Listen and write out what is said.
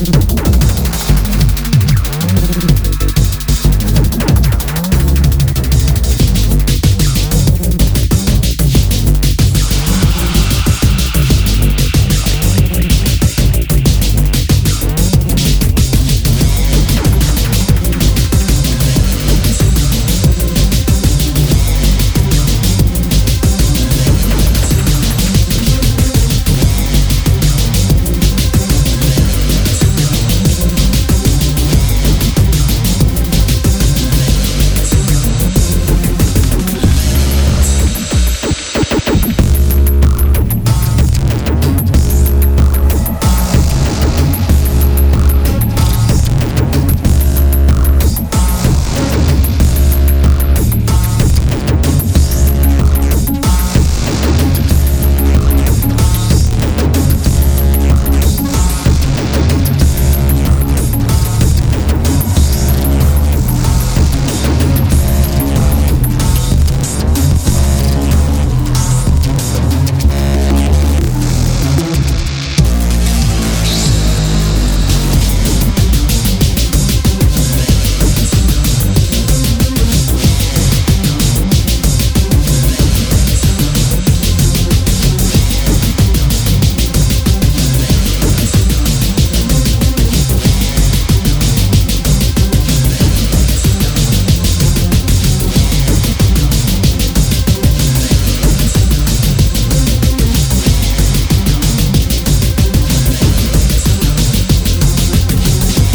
Música